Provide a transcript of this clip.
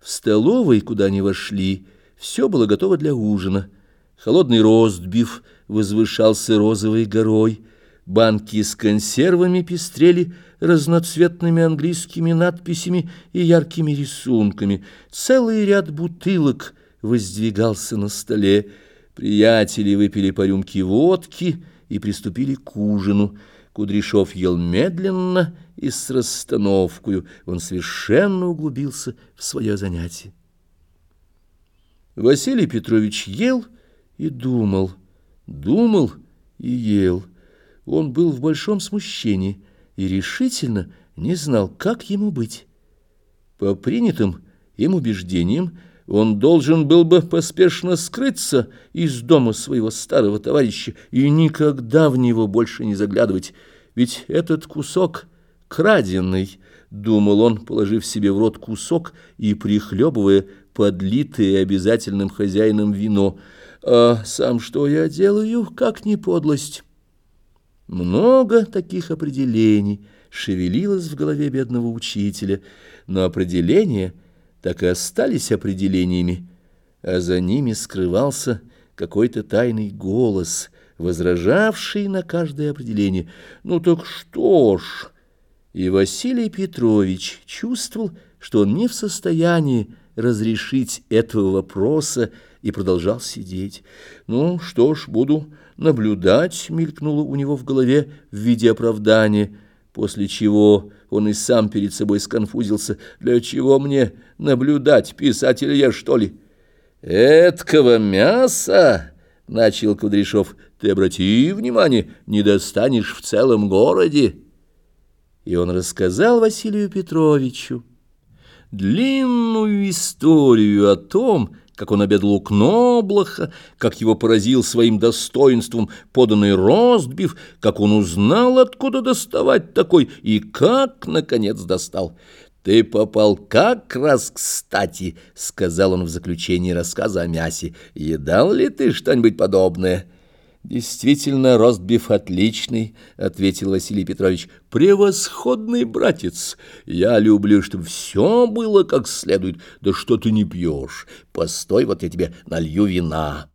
В столовой, куда они вошли, все было готово для ужина. Холодный ростбиф возвышался розовой горой, банки с консервами пестрели разноцветными английскими надписями и яркими рисунками. Целый ряд бутылок воздвигался на столе. Приятели выпили по рюмке водки и приступили к ужину. Кудряшов ел медленно и с расстановкою. Он совершенно углубился в свое занятие. Василий Петрович ел и думал, думал и ел. Он был в большом смущении и решительно не знал, как ему быть. По принятым им убеждениям, он должен был бы поспешно скрыться из дома своего старого товарища и никогда в него больше не заглядывать, ведь этот кусок краденый, думал он, положив себе в рот кусок и прихлебывая подлитое обязательным хозяином вино. А сам что я делаю, как не подлость? Много таких определений шевелилось в голове бедного учителя, но определения — так и остались определениями, а за ними скрывался какой-то тайный голос, возражавший на каждое определение. Ну так что ж... И Василий Петрович чувствовал, что он не в состоянии разрешить этого вопроса и продолжал сидеть. «Ну что ж, буду наблюдать», — мелькнуло у него в голове в виде оправдания — после чего он и сам перед собой сконфузился. «Для чего мне наблюдать, писатель я, что ли?» «Эткого мяса!» — начал Кудряшов. «Ты обрати внимание, не достанешь в целом городе». И он рассказал Василию Петровичу длинную историю о том, как он обедал у Кноблаха, как его поразил своим достоинством поданный ростбиф, как он узнал, откуда доставать такой, и как, наконец, достал. «Ты попал как раз кстати», — сказал он в заключении рассказа о мясе. «Едал ли ты что-нибудь подобное?» «Действительно, ростбиф отличный», — ответил Василий Петрович. «Превосходный братец! Я люблю, чтобы все было как следует. Да что ты не пьешь? Постой, вот я тебе налью вина».